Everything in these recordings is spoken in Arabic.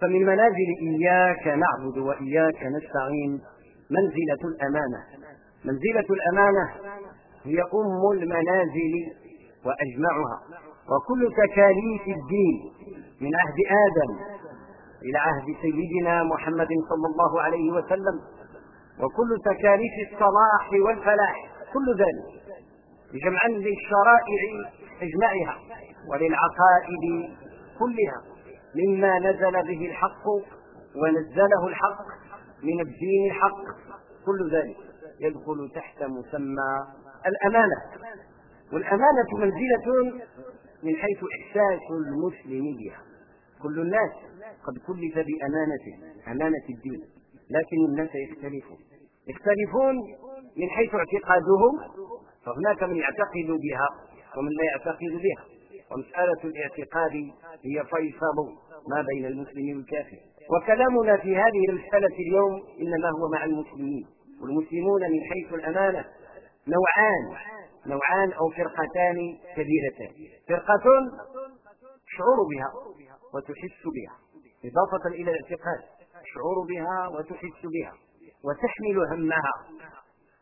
فمن منازل إياك نعبد وإياك نستعين منزلة الأمانة. منزلة الأمانة هي أم المنازل وأجمعها. وكل تكاليف الدين من عهد آدم إلى عهد سيدنا محمد صلى الله عليه وسلم. وكل تكاليف الصلاح والفلاح كل ذلك جمعا للشرائع اجمعها وللعقائد كلها. مما نزل به الحق ونزله الحق من الدين الحق. كل ذلك يدخل تحت مسمى الأمانة. والأمانة منزلة من حيث إحساس المسلم بها. كل الناس قد كلف بأمانة أمانة الدين لكن الناس يختلفون. يختلفون من حيث اعتقادهم فهناك من يعتقد بها ومن لا يعتقد بها. ومسألة الاعتقاد هي فيصل ما بين المسلم والكافر. وكلامنا في هذه المسألة اليوم إنما هو مع المسلمين والمسلمون من حيث الأمانة نوعان نوعان أو فرقتان كبيرتان. فرقة تشعر بها وتحس بها إضافة إلى الاعتقاد تشعر بها وتحس بها وتحمل همها.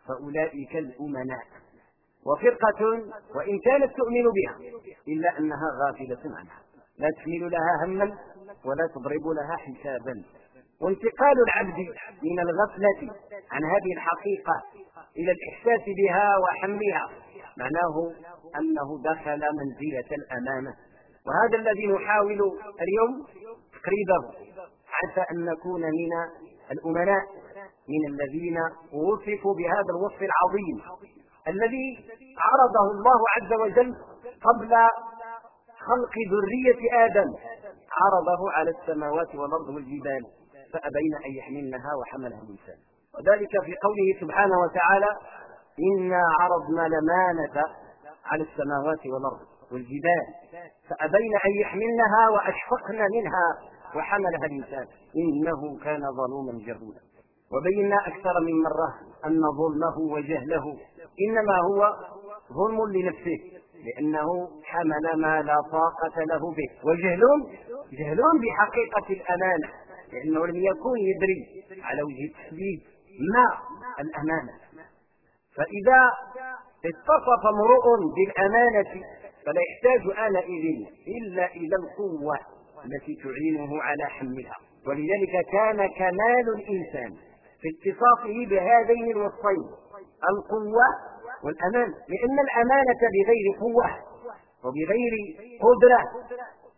فأولئك الأمناء. وفرقة وإن كانت تؤمن بها إلا أنها غافلة عنها. لا تحمل لها هما ولا تضرب لها حسابا. وانتقال العبد من الغفلة عن هذه الحقيقة إلى الإحساس بها وحملها معناه أنه دخل منزلة الأمانة. وهذا الذي نحاول اليوم تقريبه عسى أن نكون من الأمناء من الذين وصفوا بهذا الوصف العظيم. الذي عرضه الله عز وجل قبل خلق ذرية آدم. عرضه على السماوات والأرض والجبال فأبين أن يحملنها وحملها الإنسان. وذلك في قوله سبحانه وتعالى إنا عرضنا الأمانة على السماوات والأرض والجبال فأبين أن يحملنها وأشفقن منها وحملها الإنسان. إنه كان ظلوما جهولا. وبينا أكثر من مرة أن ظلمه وجهله إنما هو ظلم لنفسه لأنه حمل ما لا طاقة له به. وجهل جهل بحقيقة الأمانة لأنه لم يكن يدري على وجه التحديد ما الأمانة. فإذا اتصف امرؤ بالأمانة فلا يحتاج آنئذ إلا إلى القوة التي تعينه على حملها. ولذلك كان كمال الإنسان في اتصافه بهذين الوصفين القوة والأمان لأن الأمانة بغير قوة وبغير قدرة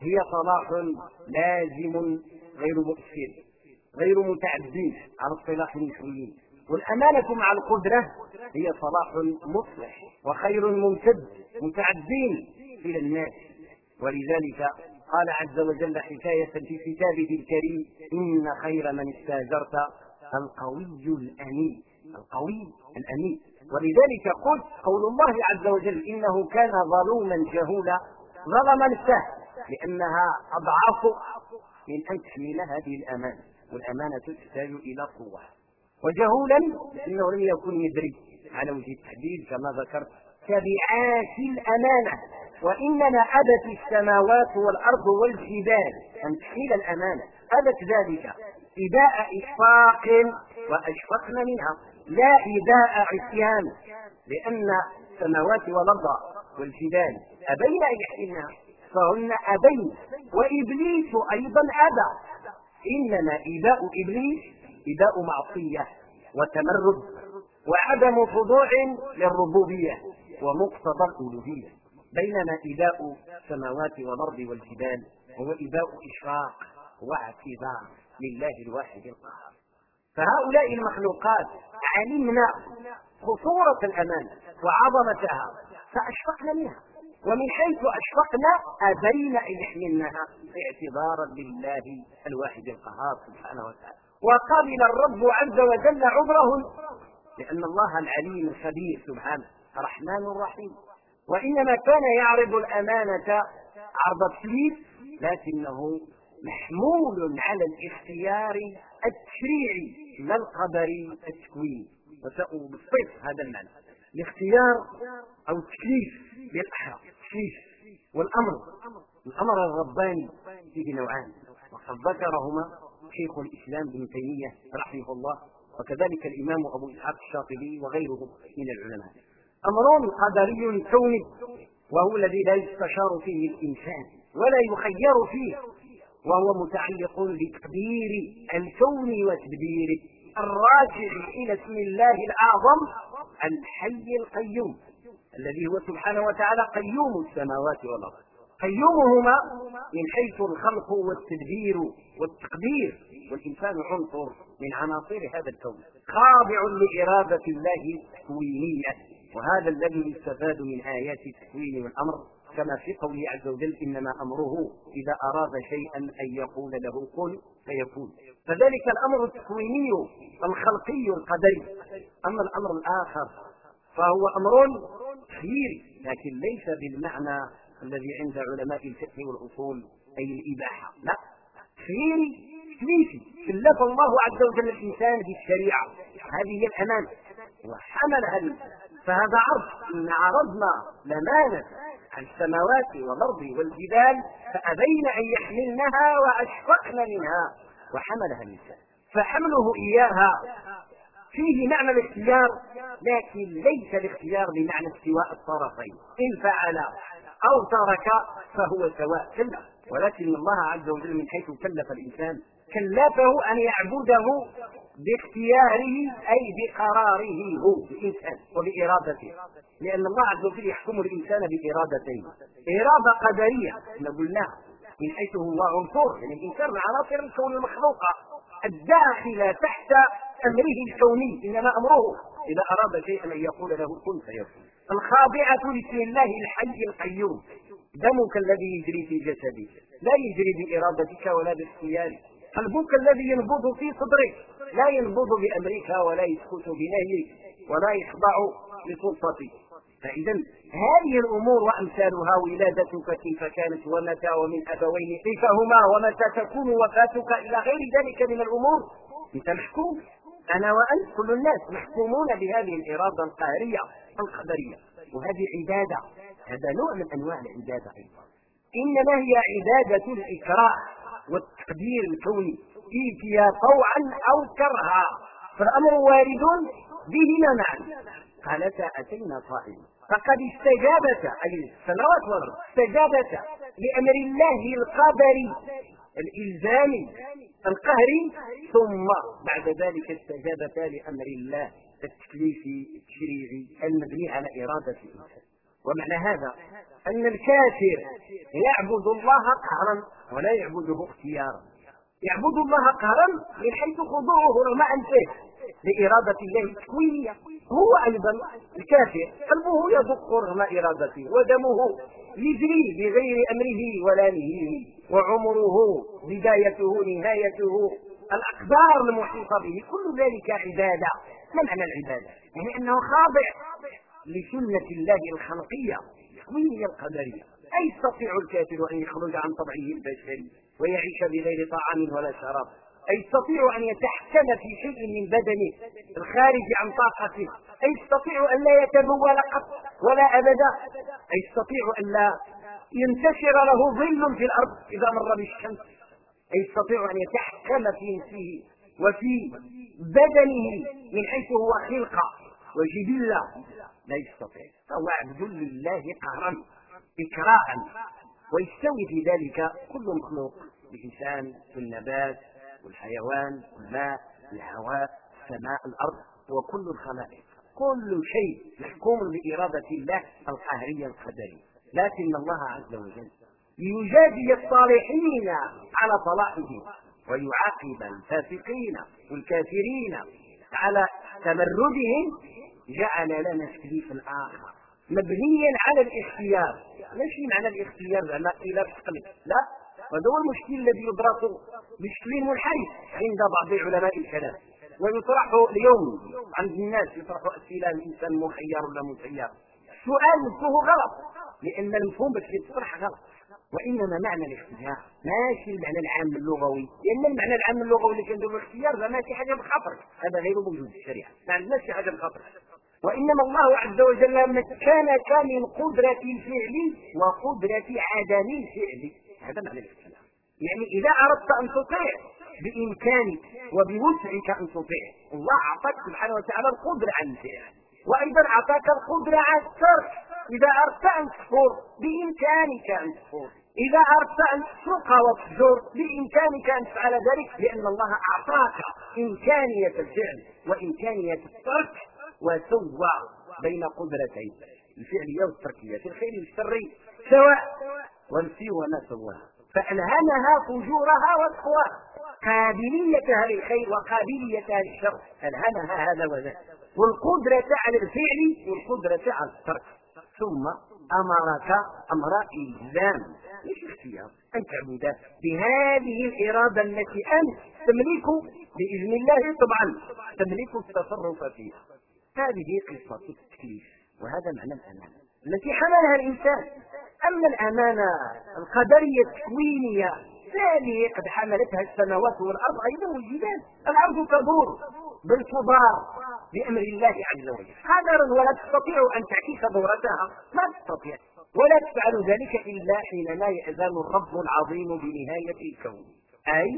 هي صلاح لازم غير مؤثر غير متعدي على اصطلاح المسلمين. والأمانة مع القدرة هي صلاح مصلح وخير ممتد متعدين إلى الناس. ولذلك قال عز وجل حكاية في كتابه الكريم إن خير من استاجرت القوي الأمين. القوي الأمين. ولذلك قلت قول الله عز وجل إنه كان ظلوما جهولا ظلم نفسه لأنها أضعف من أن تحمل هذه الأمانة والأمانة تحتاج إلى قوة. وجهولا لأنه لم يكن يدري على وجه التحديد كما ذكرت تبعات الأمانة. وإنما أبت السماوات والأرض والجبال أن تحمل الأمانة. أبت ذلك إباء إشفاق وأشفقن منها. لا إباء عصيان لأن السماوات والأرض والجبال أبين أن يحملنها فهن أبين وإبليس أيضا أبى. إنما إباء إبليس إباء معصية وتمرد وعدم خضوع للربوبية ومقتضى الألوهية. بينما إباء السماوات والأرض والجبال هو إباء إشراق واعتذار لله الواحد القهار. فهؤلاء المخلوقات علمنا خطورة الأمانة وعظمتها فأشفقنا منها. ومن حيث أشفقنا أبينا أن يحملنها اعتبارا لله الواحد القهار سبحانه وتعالى. وقبل الرب عز وجل عذرهم لأن الله العليم الخبير سبحانه رحمن رحيم وإنما كان يعرض الأمانة عرض التسليم لكنه محمول على الاختيار التشريعي. لا القدري التكويني وسأبسط هذا المعنى الاختيار أو التكليف بالأحرى التكليف والأمر. الأمر الرباني. فيه نوعان. قد ذكرهما شيخ الإسلام ابن تيمية رحمه الله وكذلك الإمام أبو إسحاق الشاطبي وغيره من العلماء. أمر قدري كوني وهو الذي لا يستشار فيه الإنسان ولا يخير فيه وهو متعلق بتقدير الكون وتدبيره. الراجع إلى اسم الله الأعظم الحي القيوم الذي هو سبحانه وتعالى قيوم السماوات والأرض. قيومهما من حيث الخلق والتدبير والتقدير والإنسان عنصر من عناصر هذا الكون. خاضع لإرادة الله التكوينيه وهذا الذي يستفاد من آيات التكوين والأمر. كما في قوله عز وجل إنما أمره إذا أراد شيئا أن يقول له كن فيكون. فذلك الأمر التكويني الخلقي القدري. أما الأمر الآخر فهو أمر خيري لكن ليس بالمعنى الذي عند علماء الفقه والأصول أي الإباحة. لا. خيري تكليفي كلف الله عز وجل الإنسان بالشريعة. هذه هي الأمانة. وحملها. فهذا عرض. إن عرضنا الامانه السماوات والأرض والجبال فأبين أن يحملنها وأشفقن منها. وحملها الإنسان. فحمله إياها. فيه معنى الاختيار لكن ليس الاختيار بمعنى استواء الطرفين. إن فعل أو ترك فهو سواء كلا. ولكن الله عز وجل من حيث كلف الإنسان كلفه أن يعبده باختياره أي بقراره هو الانسان وبإرادته. لأن الله عز وجل يحكم الإنسان بإرادتين. إرادة قدرية كما قلنا من حيث هو عنصر. يعني الإنسان من عناصر الكون المخلوقه الداخله تحت أمره الكوني إنما أمره إذا أراد شيئا أن يقول له كن فيكون. الخاضعة لاسم الله الحي القيوم. دمك الذي يجري في جسدك. لا يجري بإرادتك ولا باختيارك. قلبك الذي ينبض في صدرك. لا ينبض بامرك ولا يسكت بنهيك ولا يخضع لسلطتك فإذا هذه الأمور وأمثالها ولادتك كيف كانت ومتى ومن أبوين كيف هما ومتى تكون وفاتك إلى غير ذلك من الأمور؟ أنت محكوم. أنا وأنت كل الناس محكومون بهذه الإرادة القهرية القدريه وهذه عبادة. هذا نوع من أنواع العبادة أيضا. إنما هي عبادة الإكراه والتقدير الكوني. فيها طوعا أو كرها فالأمر وارد بهما معا قالتا أتينا طائعين فقد استجابتا اي السماوات والارض استجابتا لأمر الله القدري الالزامي القهري ثم بعد ذلك استجابتا لأمر الله التكليفي التشريعي المبني على إرادة الإنسان. ومعنى هذا أن الكافر يعبد الله قهرا ولا يعبده اختيارا. يعبد الله قهرا من حيث خضوعه رغم أنفه. لإرادة الله التكوينيه هو أيضا الكافر. قلبه يدق رغم إرادته ودمه يجري بغير أمره ولا نهيه. وعمره بدايته نهايته. الأقدار المحيطة به. كل ذلك عبادة. ما معنى العبادة؟ يعني أنه خاضع لسنة الله الخلقية. التكوينيه القدرية. أي يستطيع الكافر أن يخرج عن طبعه البشري؟ ويعيش بغير طعام ولا شراب. أي يستطيع أن يتحكم في شيء من بدنه الخارج عن طاقته؟ أي يستطيع أن لا يتبول قط ولا أبدا؟ أي يستطيع أن لا ينتشر له ظل في الأرض إذا مر بالشمس؟ أي يستطيع أن يتحكم في نفسه وفي بدنه من حيث هو خلقة وجبلة لا يستطيع. فهو عبد لله قهرا إكراها ويستوي في ذلك كل مخلوق. الإنسان والنبات والحيوان والماء الهواء السماء الأرض وكل الخلائق. كل شيء محكوم بإرادة الله القهرية القدرية. لكن الله عز وجل ليجازي الصالحين على صلاحهم ويعاقب الفاسقين والكافرين على تمردهم. جعل لنا تكليف آخر مبنيا على الاختيار. ماشي معنى الاختيار زعما إلى تقلب لا وهذا هو المشكل الذي يدرس بشكل منحرف عند بعض علماء الكلام. ويطرح اليوم عند الناس يطرح أسئلة الإنسان مخير ولا مسير السؤال نفسه غلط لأن المفهوم باش يطرح غلط. وإنما معنى الاختيار. ماشي المعنى العام اللغوي. لأن المعنى العام اللغوي اللي كنديروا الاختيار ده ماشي حاجة بخطرك هذا غير موجود في الشريعة. ما عندناش شي حاجة بخطرك وإنما الله عز وجل مكنك من قدرة الفعل وقدرة عدم الفعل. هذا معنى الاختيار يعني إذا أردت أن تطيع بإمكانك وبوسعك أن تطيع الله أعطاك سبحانه وتعالى القدرة على الفعل وأيضا أعطاك القدرة على الترك. إذا أردت أن تكفر بإمكانك أن تكفر. إذا أردت أن تسرق وتفجر بإمكانك أن تفعل ذلك لأن الله أعطاك إمكانية الفعل وإمكانية الترك وسوى بين قدرتين الفعلية والتركية. في الخير والشر سواء وامسي وما سواها فألهمها فجورها وتقواها قابليتها للخير وقابليتها للشر ألهمها هذا وذاك. والقدرة على الفعل والقدرة على الترك. ثم أمرك أمر إلزام ليش اختيار أن تعبد بهذه الإرادة التي أنت تملك بإذن الله طبعا. تملك التصرف فيها. هذه قصة التكليف. وهذا معنى الأمانة التي حملها الإنسان. أما الأمانة القدرية التكوينية فهذه قد حملتها السماوات والأرض أيضا والجبال الأرض تدور بل بأمر الله عز وجل. قدرا ولا تستطيع أن تعكس دورتها. ما تستطيع. ولا تفعل ذلك إلا حينما يأذن الرب العظيم بنهاية الكون. أي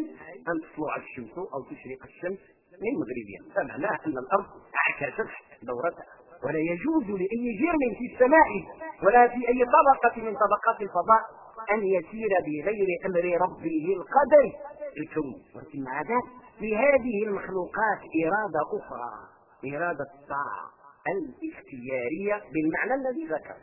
أن تطلع الشمس أو تشرق الشمس من مغربها. فمعناه أن الأرض عكست دورتها. ولا يجوز لأي جرم في السماء ولا في أي طبقة من طبقات الفضاء أن يسير بغير أمر ربه القدر. الكون ولكن مع ذلك لهذه المخلوقات إرادة أخرى إرادة الطاعة الاختيارية بالمعنى الذي ذكر.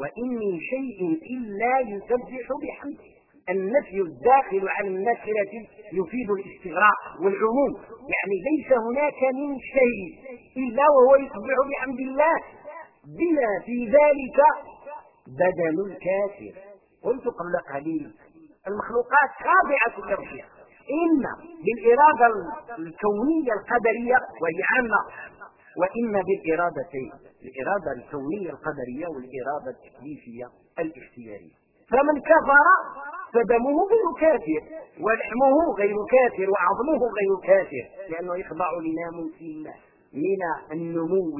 وإن من شيء إلا يسبح بحمده. النفي الداخل عن النكرة يفيد الاستغراق والعموم. يعني ليس هناك من شيء إلا وهو يسبح بحمد الله. بما في ذلك بدل الكافر. قلت قبل قليل المخلوقات خاضعة للرشية. إما بالإرادة الكونية القدرية وهي عامة وإما بالإرادتين الإرادة الكونية القدرية والإرادة التكليفية الاختيارية. فمن كفر فدمه غير كافر ولحمه غير كافر وعظمه غير كافر لأنه يخضع لناموس الله من النمو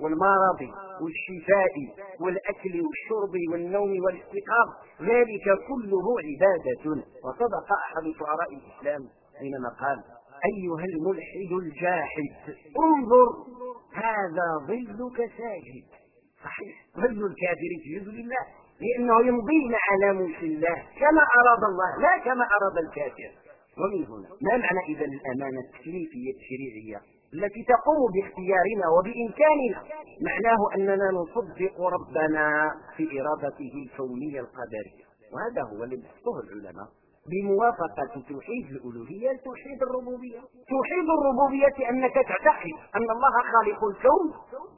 والمرض والشفاء والأكل والشرب والنوم والاستيقاظ. ذلك كله عبادة. وصدق أحد شعراء الإسلام حينما قال أيها الملحد الجاحد انظر هذا ظلك ساجد. صحيح. ظل الكافر سجود لله لأنه يمضي مع ناموس الله كما أراد الله لا كما أراد الكافر. ومن هنا ما معنى إذا الأمانة التكليفية التشريعية التي تقوم باختيارنا وبإمكاننا؟ معناه أننا نصدق ربنا في إرادته الكونية القدرية وهذا هو بحثه العلماء. بموافقة توحيد الألوهية لتوحيد الربوبية. توحيد الربوبية أنك تعتقد أن الله خالق الكون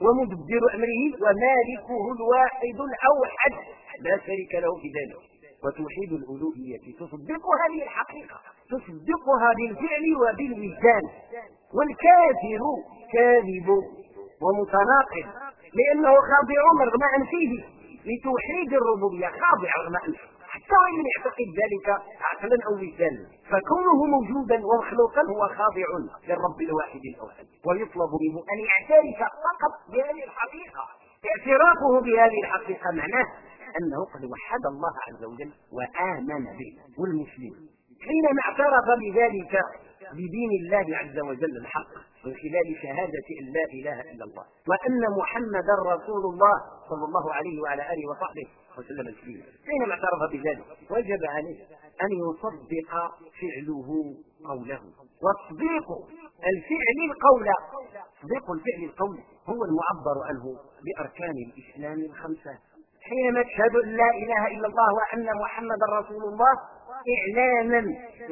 ومدبر أمره ومالكه الواحد الأوحد. لا شريك له في ذلك. وتوحيد الألوهية تصدق هذه الحقيقة تصدقها بالفعل وبالوجدان. والكافر كاذب ومتناقض لأنه خاضع رغم أنفه لتوحيد الربوبية. خاضع رغم أنفه. حتى لم يعتقد ذلك عقلا أو وجدانا. فكونه موجودا ومخلوقا هو خاضع للرب الواحد الأوحد ويطلب منه أن يعترف فقط بهذه الحقيقة. اعترافه بهذه الحقيقة معناه أنه قد وحد الله عز وجل وآمن به. والمسلم حينما اعترف بذلك بدين الله عز وجل الحق من خلال شهادة أن لا إله إلا الله وأن محمدا رسول الله صلى الله عليه وعلى آله وصحبه وسلم تسليما حينما اعترف بذلك. وجب عليه أن يصدق فعله قوله. وتصديق الفعل القول. تصديق الفعل القول هو المعبر عنه بأركان الإسلام الخمسة. حينما تشهد أن لا إله إلا الله وأن محمدا رسول الله إعلانا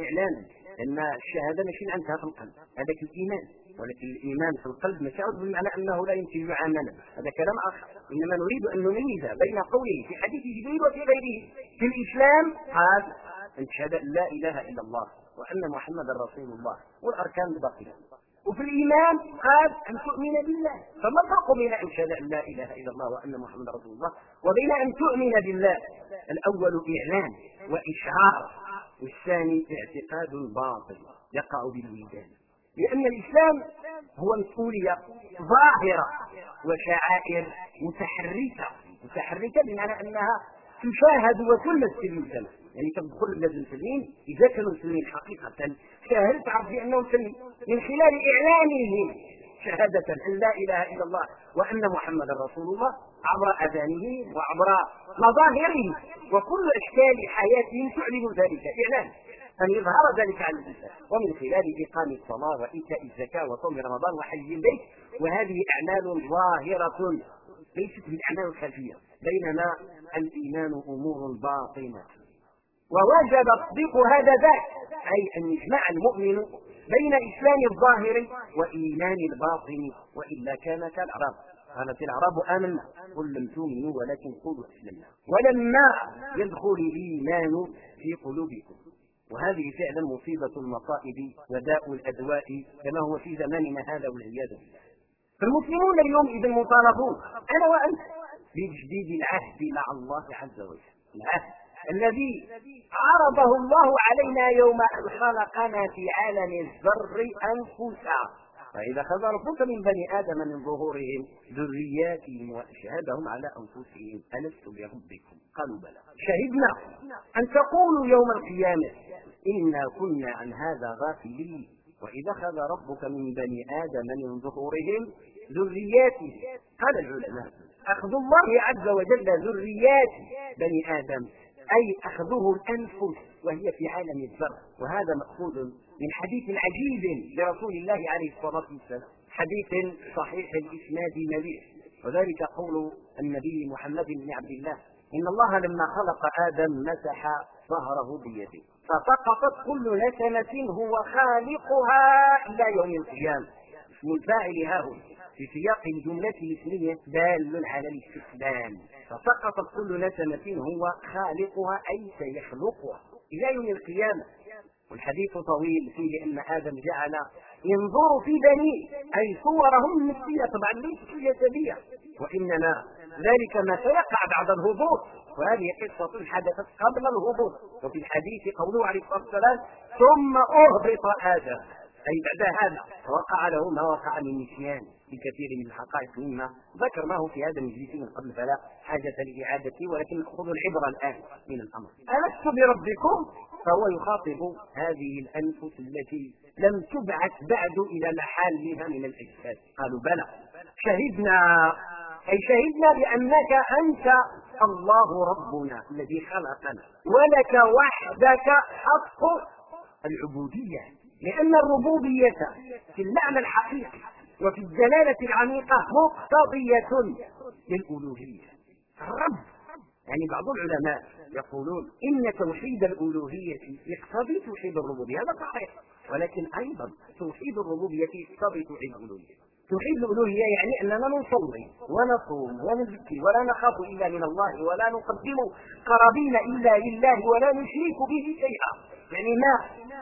إعلانا لأن الشهادة ماشي عندها في القلب. هذاك الإيمان ولكن الإيمان في القلب مش بمعنى أنه لا ينتج عملا هذا كلام آخر. إنما نريد أن نميز بين قوله في حديث جبريل وفي غيره. في الإسلام قال أن تشهد لا إله إلا الله وأن محمدا رسول الله والأركان الباقية وفي الإيمان قال أن تؤمن بالله. فما الفرق بين أن تشهد أن لا إله إلا الله وأن محمدا رسول الله وبين أن تؤمن بالله؟ الأول إعلان وإشعار والثاني اعتقاد باطل يقع بالوجدان لأن الإسلام هو مسؤولية ظاهرة وشعائر متحركة. متحركة بمعنى أنها تشاهد وتلمس في المجتمع يعني تدخل بلاد المسلمين إذا كانوا مسلمين حقيقة شاهدت تعرف بانهم مسلمين من خلال إعلانهم شهادة أن لا إله إلا الله وأن محمدا رسول الله عبر أذانهم وعبر مظاهرهم وكل أشكال حياتهم تعلن ذلك. إعلان. أن يظهر ذلك على الإنسان. ومن خلال إقام الصلاة وإيتاء الزكاة وصوم رمضان وحج البيت وهذه أعمال ظاهرة. ليست بالأعمال الخفية بينما الإيمان أمور باطنة. ووجب تصديق هذا ذاك أي أن يجمع المؤمن بين إسلام الظاهر وإيمان الباطن. وإلا كان كالأعراب. قالت الأعراب آمنا قل لم تؤمنوا ولكن قولوا أسلمنا. ولما يدخل الإيمان في قلوبكم وهذه فعلا مصيبة المصائب وداء الأدواء كما هو في زماننا هذا والعياذ بالله. فالمسلمون اليوم إذا مطالبون أنا وأنت. بتجديد العهد مع الله عز وجل. العهد الذي عرضه الله علينا يوم أن خلقنا في عالم الذر أنفسا فإذا خذ ربك من بني آدم من ظهورهم ذرياتهم وأشهدهم على أنفسهم ألست بربكم؟ قالوا بلى. شهدنا. أن تقولوا يوم القيامة إنا كنا عن هذا غافلين. وإذا أخذ ربك من بني آدم من ظهورهم ذرياتهم قال العلماء أخذ الله عز وجل ذريات بني آدم أي أخذه الأنفس وهي في عالم الذر وهذا مأخوذ من حديث عجيب لرسول الله عليه الصلاة والسلام. حديث صحيح الإسناد نبيه. وذلك قول النبي محمد بن عبد الله. إن الله لما خلق آدم مسح ظهره بيده. فسقطت كل نسمة هو خالقها إلى يوم القيامة. اسم الفاعل ها هو. في سياق الجملة الاسمية دال على الاستسلام. فسقطت كل نسمة هو خالقها أي سيخلقها إلى يوم القيامة. والحديث طويل فيه أن آدم جعل ينظر في بنيه أي صورهم النفسية طبعا ليست جسدية وإنما ذلك ما سيقع بعد الهبوط. وهذه قصة حدثت قبل الهبوط. وفي الحديث قوله عليه الصلاة والسلام ثم أهبط آدم. أي بعد هذا وقع له ما وقع من نسيان. بكثير من الحقائق مما ذكرناه في هذا المجلس من قبل فلا حاجة لإعادته ولكن نأخذ العبرة الآن من الأمر. ألست بربكم؟ فهو يخاطب هذه الأنفس التي لم تبعث بعد إلى محلها من الأجساد. قالوا بلى. شهدنا أي شهدنا بأنك أنت الله ربنا الذي خلقنا ولك وحدك حق. العبودية. لأن الربوبية في المعنى الحقيقي وفي الدلالة العميقة مقتضية للألوهية. الرب يعني بعض العلماء يقولون إن توحيد الألوهية يقتضي توحيد الربوبية. هذا صحيح. ولكن أيضا توحيد الربوبية يقتضي توحيد الألوهية. توحيد الألوهية يعني أننا نصلي ونصوم ونزكي ولا نخاف إلا من الله ولا نقدم قرابين إلا لله ولا نشرك به شيئا. يعني ما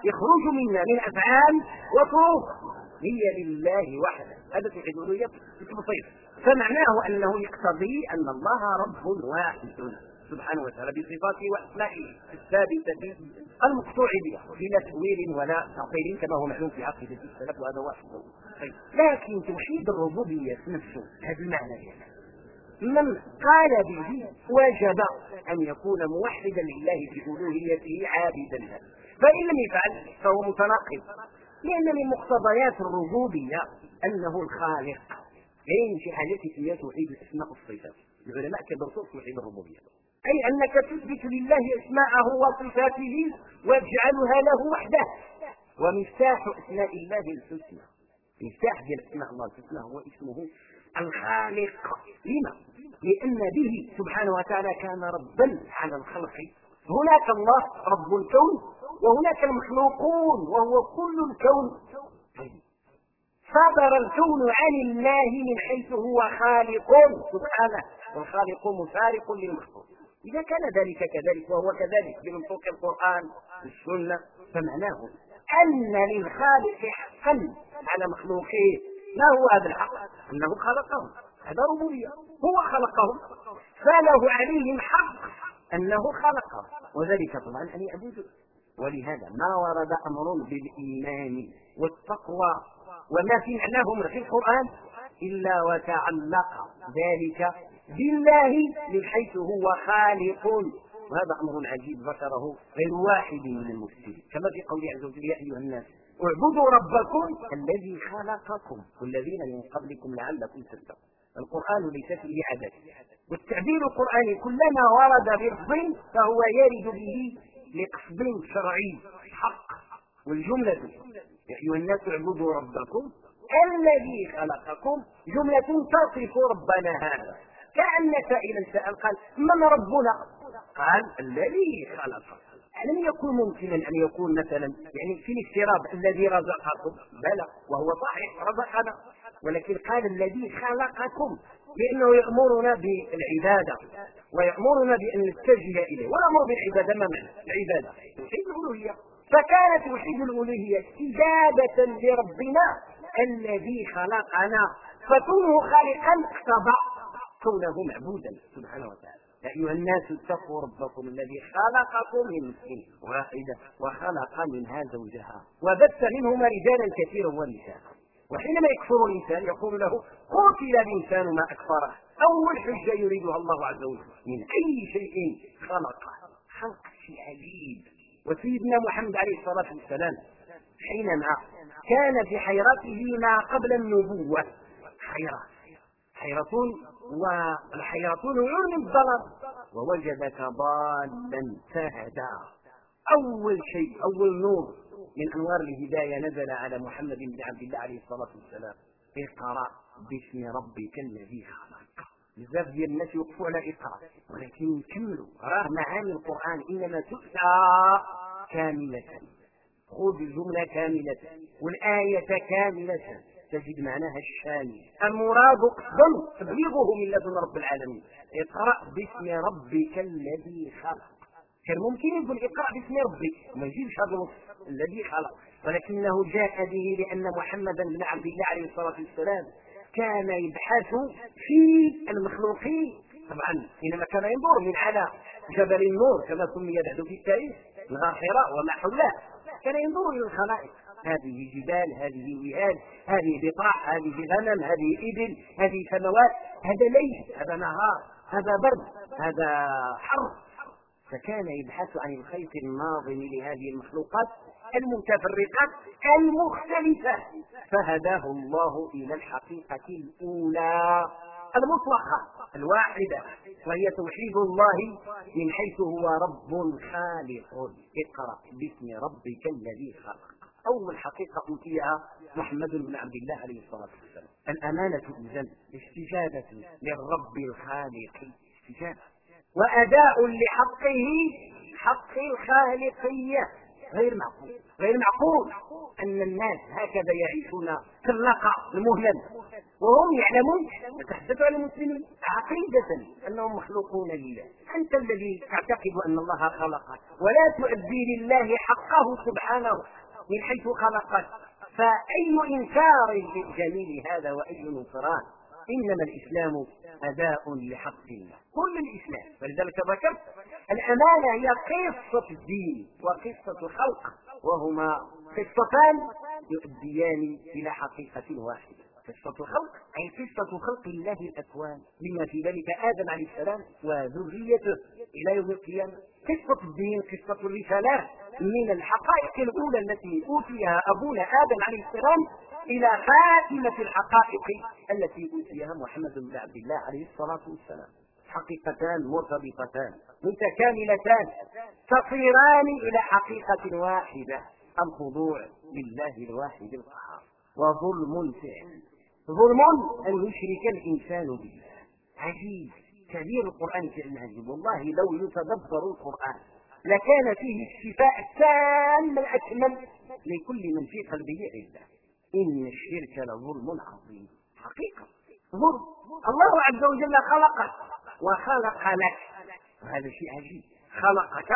يخرج منا من أفعال وطرق هي لله وحده. هذا توحيد الألوهية بسيط فمعناه أنه يقتضي أن الله رب واحد. سبحانه وتعالى بصفاته وأسمائه الثابتة المقطوع بها بلا تأويل ولا تعطيل كما هو معلوم في عقيدة السلف وهذا واحد. طيب. لكن توحيد الربوبية نفسه هذا المعنى يعني. من قال به وجب أن يكون موحدا لله في ألوهيته عابدا له. فإن لم يفعل فهو متناقض. لأن من مقتضيات الربوبية أنه الخالق. اي في حاجة إلى توحيد الاسماء والصفات العلماء كبروا توحيد الربوبية. أي أنك تثبت لله أسماءه وصفاته وتجعلها له وحده. ومفتاح أسماء الله الحسنى. مفتاح ديال أسماء الله الحسنى هو اسمه الخالق. لما؟ لأن به سبحانه وتعالى كان ربا على الخلق. هناك الله رب الكون وهناك المخلوقون وهو كل الكون. صدر الكون عن الله من حيث هو خالق. سبحانه. والخالق مفارق للمخلوق. إذا كان ذلك كذلك وهو كذلك بمنطوق القرآن والسنة فمعناه أن للخالق حقا على مخلوقه. ما هو هذا الحق؟ أنه خلقهم. هذا ربوبية. هو خلقهم. فله عليهم حق أنه خلقهم وذلك طبعا أن يعبدوا. ولهذا ما ورد أمر بالإيمان والتقوى وما في معناهم في القرآن إلا وتعلق ذلك بالله من حيث هو خالق. وهذا أمر عجيب ذكره غير واحد من المفسرين. كما في قوله عز وجل يا أيها الناس اعبدوا ربكم الذي خلقكم والذين من قبلكم لعلكم تتقون. القرآن ليس فيه عدد. والتعبير القرآني كلما ورد بلفظ فهو يرد به لقصد شرعي حق والجملة. يا أيها الناس اعبدوا ربكم الذي خلقكم جملة تصف ربنا هذا. كأن سائلا سأل قال من ربنا؟ قال الذي خلق. لم يكن ممكنا أن يكون مثلا يعني في الافتراض الذي رزقكم بلى وهو صحيح رزقنا. ولكن قال الذي خلقكم. لأنه يأمرنا بالعبادة ويأمرنا بأن نتجه إليه. والأمر بالعبادة ما معنى؟ العبادة توحيد الألوهية. فكانت توحيد الألوهية استجابة لربنا الذي خلقنا. فكونه خالقا اقتضى كونه معبودا سبحانه وتعالى. يا أيها الناس اتقوا ربكم الذي خلقكم من نفس واحدة وخلق منها زوجها وبث منهما رجالا كثيرا ونساء. وحينما يكفر الإنسان يقول له قتل الإنسان ما أكفره. أول حجة يريدها الله عز وجل. من أي شيء خلقه خلق شيء عجيب وسيدنا محمد عليه الصلاة والسلام حينما كان في حيرته ما قبل النبوة. حيرة. حيرة والحيرة نوع من الضلال ووجدك ضالا فهدى. أول شيء أول نور. من أنوار الهداية نزل على محمد بن عبد الله عليه الصلاة والسلام. اقرأ باسم ربك الذي خلق. بزاف ديال الناس يوقفوا على اقرأ. ولكن يكملوا راه معاني القرآن إنما تؤتى كاملة. خذ الجمله كاملة. والآية كاملة. تجد معناها الشامل. المراد قصدا تبليغه من لدن رب العالمين. اقرأ باسم ربك الذي خلق. كان ممكن يقول اقرأ باسم ربك. وما يجيبش هذا الوصف. الذي خلق. ولكنه جاء به لأن محمدا بن عبد الله عليه الصلاة والسلام كان يبحث في المخلوقين. طبعا حينما كان ينظر من على جبل النور كما سمي بعد في التاريخ غار حراء وما حوله كان ينظر إلى الخلائق. هذه جبال هذه وهاد هذه بطاح هذه غنم هذه إبل هذه سماوات. هذا ليل هذا نهار هذا برد هذا حر. فكان يبحث عن الخيط الناظم لهذه المخلوقات. المتفرقات المختلفة. فهداه الله إلى الحقيقة الأولى المطلقة الواحدة وهي توحيد الله من حيث هو رب خالق. اقرأ باسم ربك الذي خلق. أول حقيقة أوتيها محمد بن عبد الله عليه الصلاة والسلام. الأمانة إذن استجابة للرب الخالق. استجابة. وأداء لحقه حق الخالقية. غير معقول. غير معقول أن الناس هكذا يعيشون في اللقاء المهلل. وهم يعلمون يتحدث عن المسلمين عقيدة أنهم مخلوقون لله. أنت الذي تعتقد أن الله خلقك ولا تؤدي لله حقه سبحانه من حيث خلقك. فأي إنكار للجميل هذا وأي نصران إنما الإسلام أداء لحق الله. كل الإسلام. ولذلك ذكرت الأمانة هي قصة الدين وقصة الخلق وهما قصتان يؤديان إلى حقيقة واحدة. قصة الخلق أي قصة خلق الله الأكوان. بما في ذلك آدم عليه السلام وذريته إلى يوم القيامة. قصة الدين قصة الرسالات من الحقائق الأولى التي أوتيها أبونا آدم عليه السلام إلى خاتمة الحقائق التي أوتيها محمد بن عبد الله عليه الصلاة والسلام. حقيقتان مرتبطتان متكاملتان تصيران إلى حقيقة واحدة الخضوع لله الواحد القهار. وظلم فعل. ظلم أن يشرك الإنسان بالله. عجيب. كبير القرآن فعل عجيب. والله لو يتدبر القرآن لكان فيه الشفاء التام الأكمل لكل من في قلبه عزة. إن الشرك لظلم عظيم. حقيقة. ظلم. الله عز وجل خلقك وخلق لك. وهذا شيء عجيب. خلقك.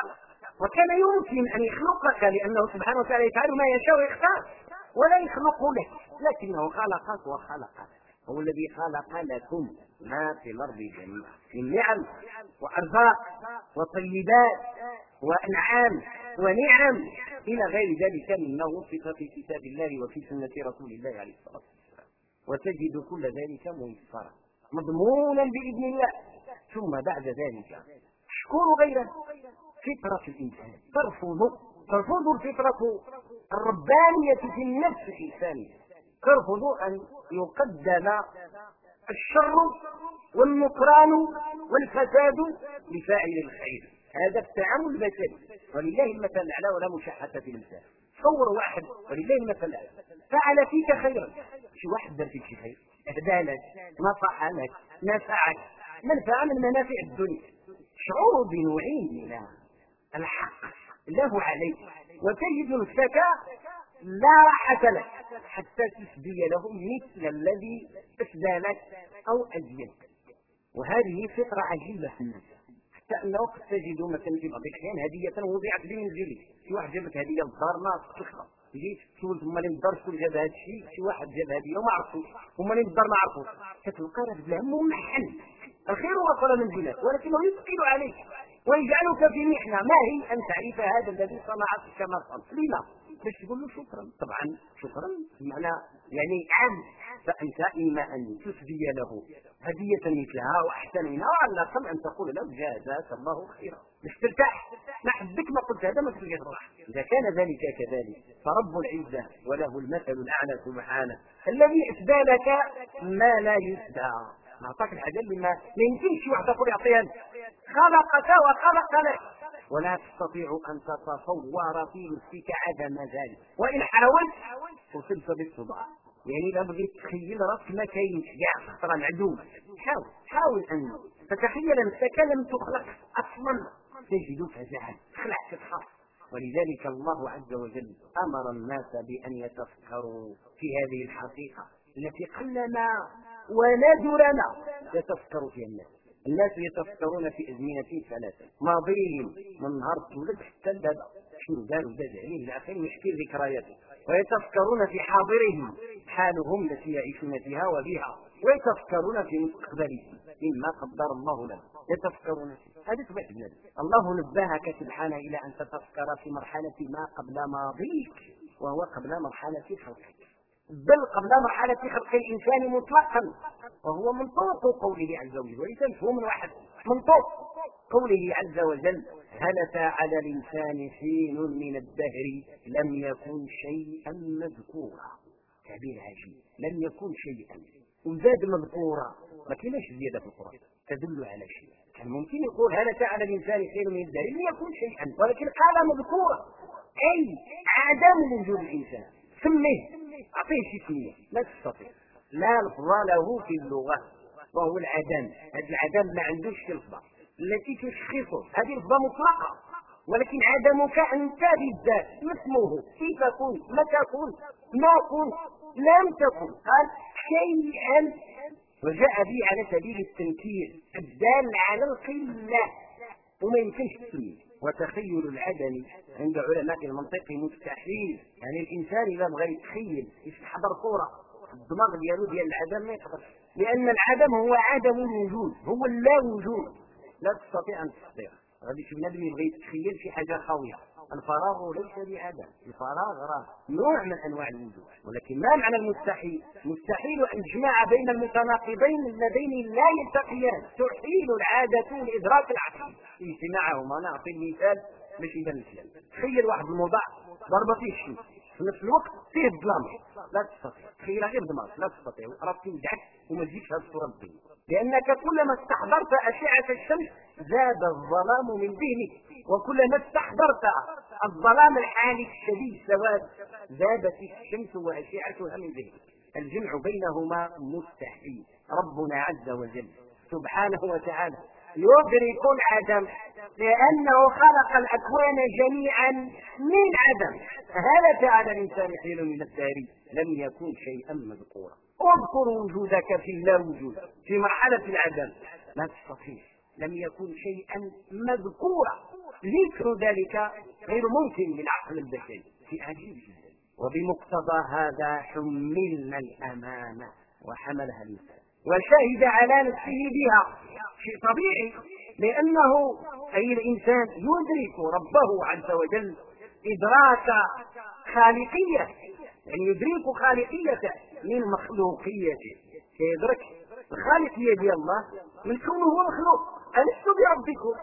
وكان يمكن أن يخلقك لأنه سبحانه وتعالى يفعل ما يشاء ويختار. ولا يخلق لك. لكنه خلقك وخلقك. هو الذي خلق لكم ما في الأرض جميعا. من نعم وارزاق وطيبات وأنعام ونعم إلى غير ذلك مما وصف في كتاب الله وفي سنة رسول الله عليه الصلاة والسلام. وتجد كل ذلك ميسرا مضمونا بإذن الله. ثم بعد ذلك شكون غيره فطرة الإنسان. ترفض ترفض الفطرة الربانية في النفس الإنسانية. ترفض أن يقدم الشر والنكران والفساد لفاعل الخير. هذا التعامل البشري ولله المثل الأعلى ولا مشحة في المثال. تصور واحد ولله المثل الأعلى. فعل فيك خيرا. شي واحد دار فيك شي خير. اهدى لك نصح لك نفعك منفعه من منافع الدنيا. شعور بنوعين من الحق له عليك. وتجد نفسك لا راحة لك. حتى تسدي له مثل الذي أسدى لك أو أزيد. وهذه فطرة عجيبة في الناس. حتى أنه قد تجد مثلا في بعض الأحيان هدية وضعت بمنزلك شي واحد جاب لك هدية للدار ما تخلص جيت سولت هما اللي الدار شكون جاب هذا الشيء شي واحد جاب هدية وما عرفوش هما اللي الدار ما عرفوش. كتلقى راه الهم ومحن الخير وصل منزلك ولكنه يثقل عليك. ويجعلك في محنة. ما هي؟ أن تعرف هذا الذي صنعك كما صنع لما؟ باش تقول له شكرا. طبعا شكرا بمعنى يعني عام. فانت اما ان تسدي له. هدية مثلها وأحسن منها. وعلى الاقل أن تقول له جازاك الله خيرا. باش ترتاح. ما حبك ما قلت هذا ما تلقى تروح. إذا كان ذلك كذلك فرب العزة وله المثل الأعلى سبحانه. الذي اسدى لك ما لا يسدى أعطاك الحاجة اللي ما يمكنش واحد يقول يعطيها خلقك وخلق لك. ولا تستطيع أن تتصور في نفسك عدم ذلك. وإن حاولت وصلت بالصداع يعني إذا بغيت تخيل راسك ما كاينش كاع خطرة معدومة. حاول حاول أن تتخيل نفسك لم تخلق أصلا. تجد فزعا. خلعت تخاف ولذلك الله عز وجل أمر الناس بأن يتفكروا في هذه الحقيقة. التي قلما ونادرنا يتفكر فيها الناس. الناس يتفكرون في ازمنه ثلاثة. ماضيهم. من نهار تولد حتى دابا شنو؟ داروا داز عليه إلى اخره ويحكي ذكرياته ويتفكرون في حاضرهم. حالهم التي يعيشون فيها وبها ويتفكرون في مستقبلهم. مما قدر الله لهم. يتفكرون فيه طبيعه النبي. الله نبهك سبحانه إلى أن تتفكر في مرحلة ما قبل ماضيك. وهو قبل مرحلة خلقك. بل قبل مرحلة خلق الإنسان مطلقا. وهو منطوق قوله عز وجل. وليس مفهوم واحد. منطوق قوله عز وجل. هل أتى على الإنسان حين من الدهر لم يكن شيئا مذكورا. تعبير عجيب لم يكن شيئا. وزاد مذكورا ما كاينش زيادة في القرآن؟ تدل على شيء. كان ممكن يقول هل أتى على الإنسان حين من الدهر لم يكن شيئا. ولكن قال مذكورا أي عدم وجود الإنسان. سميه أعطيه شي سميه لا تستطيع. لا لفظ له في اللغة. وهو العدم. هذا العدم ما عندوش لفظه التي تشخصه هذه لفظة مطلقة. ولكن عدمك انت بالذات اسمه. كيف كنت؟ متى كنت؟ ما كنت؟ لم تكن. قال شيئا. وجاء به على سبيل التنكير. الدال على القلة. وما يمكنش تسميه. وتخيل العدم عند علماء المنطق مستحيل. يعني الإنسان إذا بغى يتخيل يستحضر صورة الدماغ ديالو ديال العدم ما يقدرش لأن العدم هو عدم الوجود. هو اللا وجود. لا تستطيع أن تستطيع. غادي شي بنادم يبغي يتخيل شي حاجة خاوية. الفراغ ليس بعدم الفراغ راه نوع من أنواع الوجود ولكن ما معنى المستحيل؟ مستحيل أن تجمع بين المتناقضين اللذين لا يلتقيان. تحيل العاده الادراك العقلي اجتماعهما نعطي المثال باش يبان الكلام تخيل واحد الموضع ضربه فيه الشمس في نفس الوقت فيه الظلام. لا تستطيع. تخيل غير دماغ لا تستطيع. راه توجعك وما تجيش هذه الصورة الدنيا لأنك كلما استحضرت أشعة الشمس زاد الظلام من ذهنك وكلما استحضرت الظلام الحالي الشديد سواد زادت الشمس وأشعتها من ذهنك. الجمع بينهما مستحيل. ربنا عز وجل سبحانه وتعالى يدرك العدم لأنه خلق الأكوان جميعا من عدم. هل جعل الإنسان حين من الدار لم يكن شيئا مذكورا. اذكر وجودك في اللا وجود في مرحلة العدم. لا تستطيع. لم يكن شيئا مذكورا. ذكر ذلك غير ممكن للعقل البشري. في عجيب جدا. وبمقتضى هذا حملنا الأمانة وحملها الإنسان. وشهد على نفسه بها. شيء طبيعي. لأنه أي الإنسان يدرك ربه عز وجل إدراك خالقية. يعني يدرك خالقيته. من مخلوقيته يدرك؟ الخالقية ديال الله. من كونه هو مخلوق. ألست بربكم؟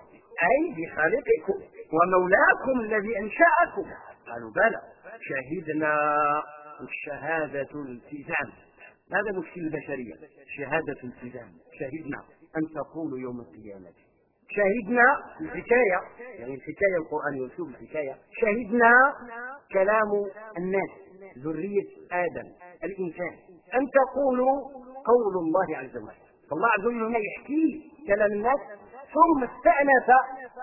أي بخالقكم. ومولاكم الذي أنشأكم. قالوا بلى. شهدنا الشهادة التزام. هذا مشكل البشرية؟ شهادة التزام. شهدنا أن تقولوا يوم القيامة. شهدنا الحكاية. يعني الحكاية القرآنية أسلوب الحكاية. شهدنا كلام الناس. ذرية آدم الإنسان. أن تقولوا قول الله عز وجل؟ فالله عز وجل هنا يحكي كلام الناس ثم استأنف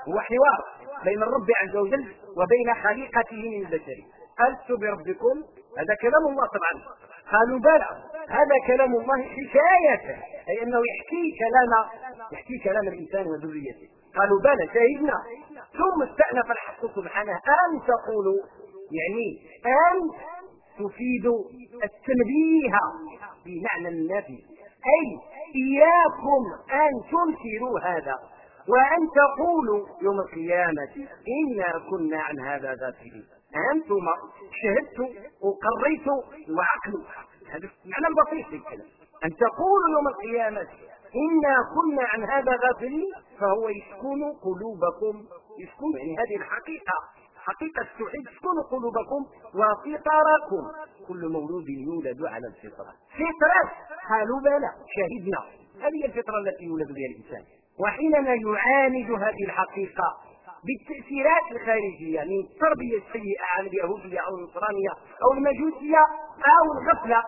هو حوار بين الرب عز وجل وبين خليقته من البشر. ألست بربكم؟ هذا كلام الله طبعا. قالوا بلى هذا كلام الله حكاية. أي أنه يحكي كلام يحكي كلام الإنسان وذريته. قالوا بلى شهدنا ثم استأنف الحق سبحانه. أن تقولوا يعني أن تفيد التنبيه بمعنى النفي أي إياكم أن تنكروا هذا وأن تقولوا يوم القيامة إنا كنا عن هذا غافلين. أنتم شهدت وقريت وعقلوا هذا معنى بسيط الكلام أن تقولوا يوم القيامة إنا كنا عن هذا غافلين فهو يسكن قلوبكم. يسكن يعني هذه الحقيقة. حقيقة التوحيد قلوبكم وفطركم كل مولود يولد على الفطرة. فطرة؟ قالوا بلى. شهدنا. هذه الفطرة التي يولد بها الإنسان. وحينما يعاند هذه الحقيقة بالتأثيرات الخارجية من التربية السيئة على اليهودية أو النصرانية أو المجوسية أو الغفلة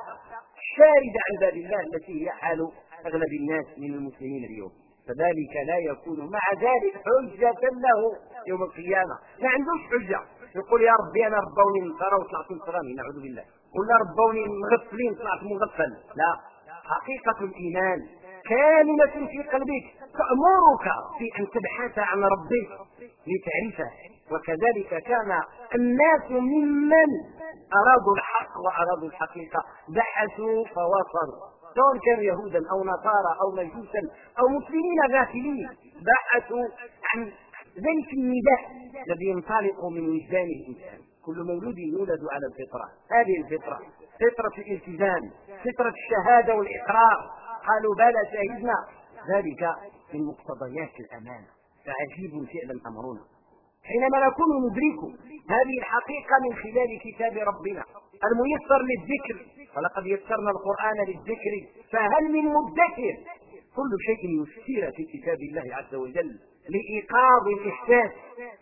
الشاردة عن باب الله التي هي حال أغلب الناس من المسلمين اليوم. فذلك لا يكون مع ذلك حجة له يوم القيامة. ما عندوش حجة. يقول يا ربي أنا ربوني نصارى وطلعت نصراني نعوذ بالله. ولا ربوني مغفلين طلعت مغفل. لا. حقيقة الإيمان كامنة في قلبك تأمرك في أن تبحث عن ربك لتعرفه. وكذلك كان الناس ممن أرادوا الحق وأرادوا الحقيقة. بحثوا فوصلوا. سواء كانوا يهودا أو نصارى أو مجوسا أو مسلمين غافلين بحثوا عن ذلك النداء الذي ينطلق من وجدان الإنسان كل مولود يولد على الفطرة. هذه الفطرة. فطرة الالتزام فطرة الشهادة والإقرار. قالوا بلى شهدنا ذلك من مقتضيات الأمانة. فعجيب فعلا أمرنا حينما نكون ندرك هذه الحقيقة من خلال كتاب ربنا. الميسر للذكر. ولقد يسرنا القرآن للذكر فهل من مدكر؟ كل شيء يسير في كتاب الله عز وجل لإيقاظ الإحساس.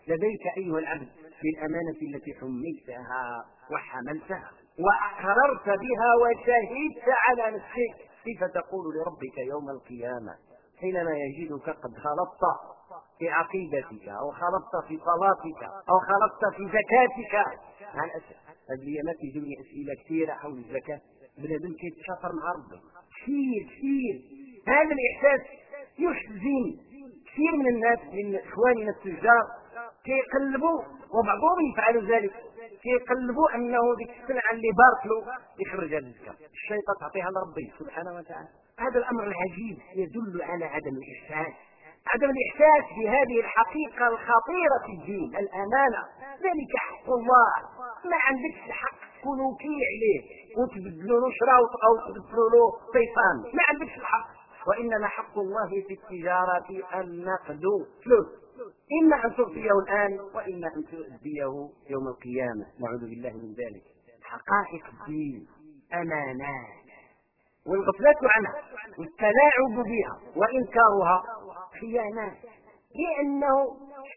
لديك أيها العبد بالأمانة التي حملتها وحملتها وأقررت بها وشهدت على نفسك كيف تقول لربك يوم القيامة حينما يجدك قد خلطت في عقيدتك أو خلطت في صلاتك أو خلطت في زكاتك؟ مع الأسف هذه الأيامات يجوني أسئلة كثيرة حول الزكاة. بنادم كيتشاطر مع ربه؟ كثير كثير. هذا الإحساس يحزن كثير من الناس من إخواننا التجار. كيقلبوا وبعضهم يفعل ذلك. كيقلبوا أنه ديك السلعه اللي بارك له يخرج هذا الزكاة. الشيطان تعطيها لربي. سبحانه وتعالى. هذا الأمر العجيب يدل على عدم الإحساس. عدم الإحساس بهذه الحقيقة الخطيرة في الدين الأمانة. ذلك حق الله. ما عندكش الحق تكون وكيل عليه. وتبدلوا له شراء أو تبدلوا له صيفان ما عندكش الحق. وإنما حق الله في التجارة النقد فلوس. إما أن تغطيه الآن وإما أن تؤديه يوم القيامة. نعوذ بالله من ذلك. حقائق الدين. أمانات. والغفلة عنها والتلاعب بها وإنكارها خيانات لأنه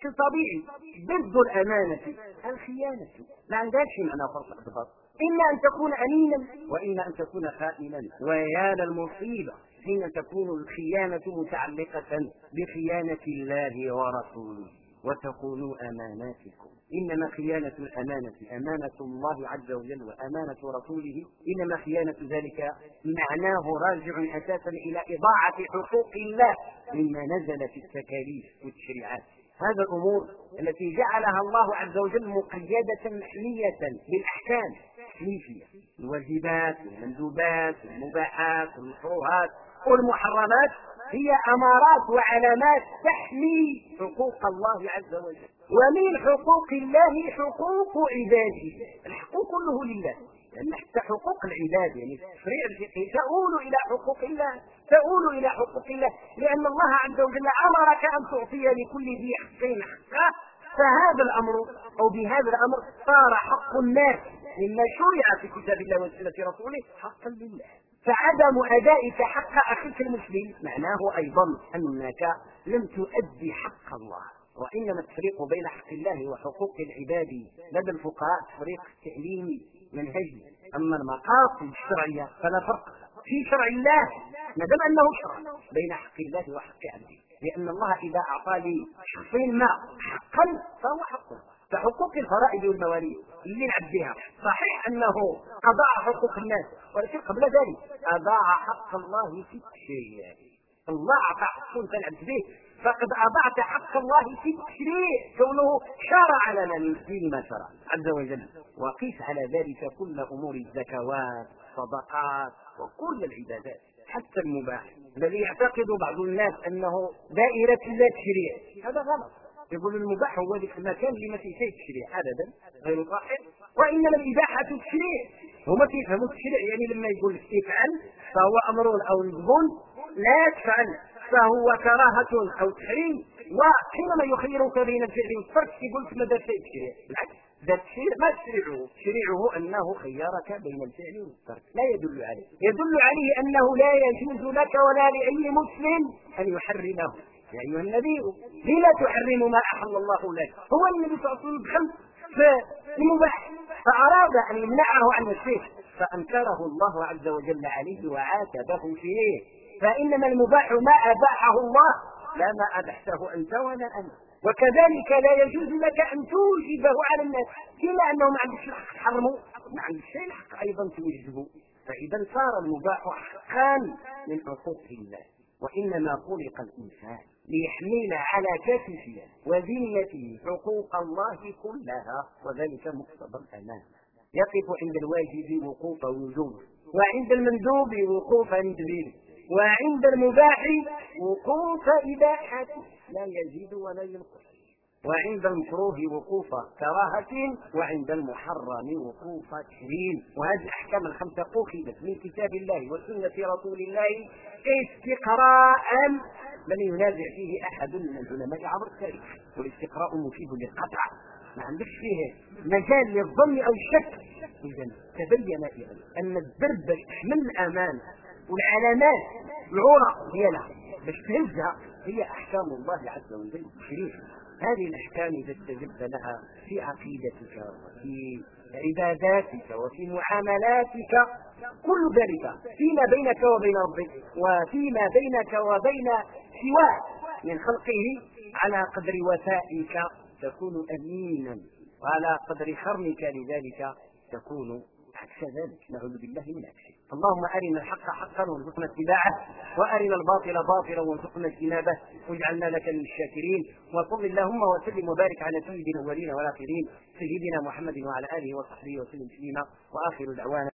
شيء طبيعي. ضد الأمانة. الخيانة. ما عندهاش معنى فرق أكبر إما أن تكون أمينا. وإما أن تكون خائنا. ويا للمصيبة حين تكون الخيانة متعلقة بخيانة الله ورسوله. وتخونوا أماناتكم. إنما خيانة الأمانة أمانة الله عز وجل وأمانة رسوله. إنما خيانة ذلك معناه راجع أساسا إلى إضاعة حقوق الله مما نزل في التكاليف والتشريعات هذا الأمور التي جعلها الله عز وجل مقيدة محمية بالأحكام. التكليفية الواجبات والمندوبات والمباحات والمكروهات والمحرمات هي أمارات وعلامات تحمي حقوق الله عز وجل. ومن حقوق الله حقوق عباده. الحقوق كله لله. لأن حتى حقوق العباد يعني التشريع الفقهي تؤول إلى حقوق الله تؤول إلى حقوق الله. لأن الله عز وجل أمرك أن تعطي لكل ذي حق حقه. فهذا الأمر أو بهذا الأمر صار حق الناس مما شرع في كتاب الله وسنة رسوله حقا لله. فعدم أدائك حق أخيك المسلم معناه أيضا أنك لم تؤدي حق الله وإنما التفريق بين حق الله وحقوق العباد لدى الفقهاء تفريق تعليمي منهجي. أما المقاصد الشرعية فلا فرق. في شرع الله ما دام أنه شرع بين حق الله وحق عبده لأن الله إذا أعطى لي شخص ما حقا فهو حق. فحقوق الفرائض والمواليد اللي نعد بها صحيح أنه أضاع حقوق الناس ولكن قبل ذلك أضاع حق الله في الشيء الله أعطى حق تنعبد به فقد أضعت حق الله في التشريع. كونه شرع لنا من دين ما شرع. عز وجل وقيس على ذلك كل أمور الزكوات الصدقات وكل العبادات حتى المباح. الذي يعتقد بعض الناس أنه دائرة لا تشريع. هذا غلط. يقول المباح هو ذلك المكان اللي ما فيه شيء تشريع ابدا غير صحيح وإنما الإباحة تشريع. هما كيفهموا التشريع يعني لما يقول افعل فهو أمر أو ندب لا تفعل فهو كراهة أو تحريم. وحينما يخيرك بين الفعل والترك يقول لك ماذا شيء تشريع؟ بالعكس ذا التشريع ما تشريعه؟ تشريعه أنه خيرك بين الفعل والترك. لا يدل عليه. يدل عليه أنه لا يجوز لك ولا لأي مسلم أن يحرمه. يا أيها النبي لما تحرم ما أحل الله لك؟ هو النبي صلى الله عليه وسلم دخل في المباح فأراد أن يمنعه عن الشيء فأنكره الله عز وجل عليه وعاتبه فيه. فإنما المباح ما أباحه الله لا ما أبحته أنت ولا أنا. وكذلك لا يجوز لك أن توجبه على الناس. إلا أنه ما عندك الحق تحرمه ما عندك شيء الحق أيضا توجبه. فإذا صار المباح حقا من حقوق الله. وإنما خلق الإنسان ليحمل على كتفه وذمته حقوق الله كلها وذلك مقتضى الأمان. يقف عند الواجب وقوف وجوب وعند المندوب وقوف تدبير وعند المباح وقوف إباحة لا يزيد ولا ينقص. وعند المكروه وقوف كراهة وعند المحرم وقوف تشرين وهذه الأحكام الخمسة أخذت من كتاب الله وسنة رسول الله استقراء لم ينازع فيه أحد من العلماء عبر التاريخ والاستقراء مفيد للقطع. ما عندكش فيه مجال للظن أو الشك. إذا تبين إذا أن الدرب من الأمان والعلامات العرى ديالها باش تهزها هي أحكام الله عز وجل الشريف هذه الأحكام إذا استجبت لها في عقيدتك وفي عباداتك وفي معاملاتك كل ذلك فيما بينك وبين ربك وفيما بينك وبين سواه من خلقه على قدر وفائك تكون أمينا وعلى قدر خرمك لذلك تكون عكس ذلك. نعوذ بالله من عكسه اللهم أرنا الحق حقا وارزقنا اتباعه وأرنا الباطل باطلا وارزقنا اجتنابه واجعلنا لك من الشاكرين. وصل اللهم وسلم وبارك على سيد الأولين والآخرين سيدنا محمد وعلى آله وصحبه وسلم تسليما. وآخر دعوانا